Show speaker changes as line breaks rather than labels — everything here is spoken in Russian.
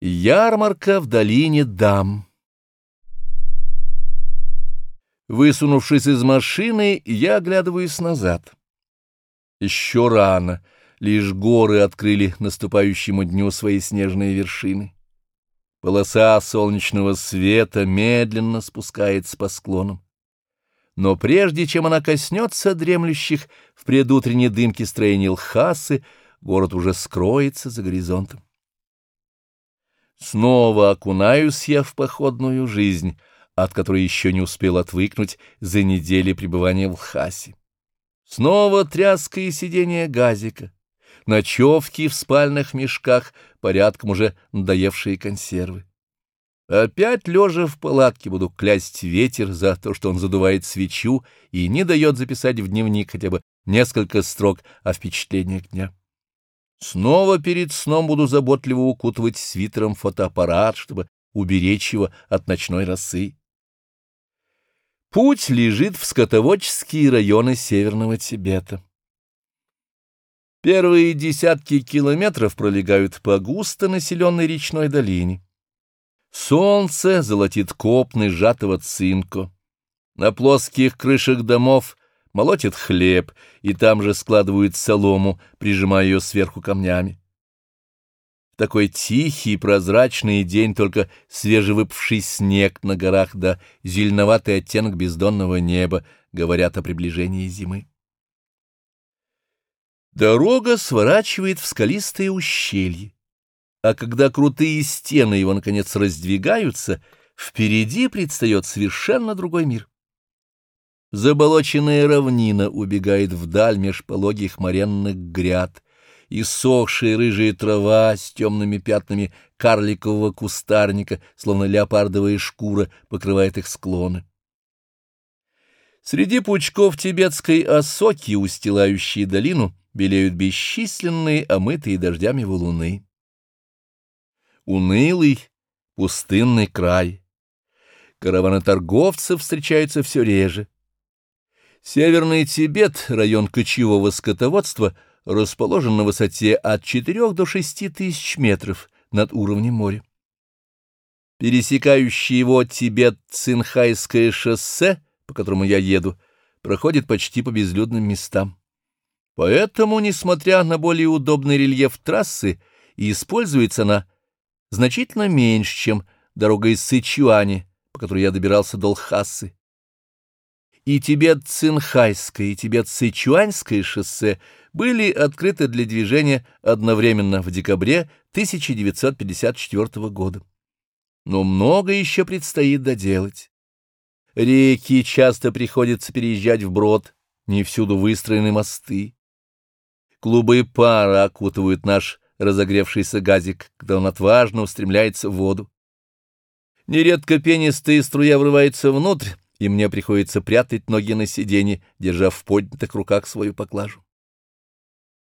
Ярмарка в долине дам. Высунувшись из машины, я оглядываюсь назад. Еще рано, лишь горы открыли наступающему дню свои снежные вершины. Полоса солнечного света медленно спускается по склонам. Но прежде чем она коснется дремлющих в предутренней дымке строений Лхасы, город уже скроется за горизонтом. Снова окунаюсь я в походную жизнь, от которой еще не успел отвыкнуть за недели пребывания в Лхасе. Снова тряска и сидение газика, ночевки в спальных мешках, порядком уже надоевшие консервы. Опять, лежа в палатке, буду клясть ветер за то, что он задувает свечу и не дает записать в дневник хотя бы несколько строк о впечатлениях дня. Снова перед сном буду заботливо укутывать свитером фотоаппарат, чтобы уберечь его от ночной росы. Путь лежит в скотоводческие районы Северного Тибета. Первые десятки километров пролегают по густо населенной речной долине. Солнце золотит копны сжатого цинко. На плоских крышах домов молотят хлеб и там же складывают солому, прижимая ее сверху камнями. В такой тихий прозрачный день только свежевыпавший снег на горах да зеленоватый оттенок бездонного неба говорят о приближении зимы. Дорога сворачивает в скалистые ущелья, а когда крутые стены его, наконец, раздвигаются, впереди предстает совершенно другой мир. Заболоченная равнина убегает вдаль меж пологих моренных гряд, и сохшая рыжая трава с темными пятнами карликового кустарника, словно леопардовая шкура, покрывает их склоны. Среди пучков тибетской осоки, устилающие долину, белеют бесчисленные, омытые дождями валуны. Унылый, пустынный край. Караваны торговцев встречаются все реже. Северный Тибет, район кочевого скотоводства, расположен на высоте от 4 до 6 тысяч метров над уровнем моря. Пересекающее его Тибет-Цинхайское шоссе, по которому я еду, проходит почти по безлюдным местам. Поэтому, несмотря на более удобный рельеф трассы, используется она значительно меньше, чем дорога из Сычуани, по которой я добирался до Лхасы и Тибет-Цинхайское, и Тибет-Сычуаньское шоссе были открыты для движения одновременно в декабре 1954 года. Но много еще предстоит доделать. Реки часто приходится переезжать вброд, не всюду выстроены мосты. Клубы пара окутывают наш разогревшийся газик, когда он отважно устремляется в воду. Нередко пенистая струя врывается внутрь, и мне приходится прятать ноги на сиденье, держа в поднятых руках свою поклажу.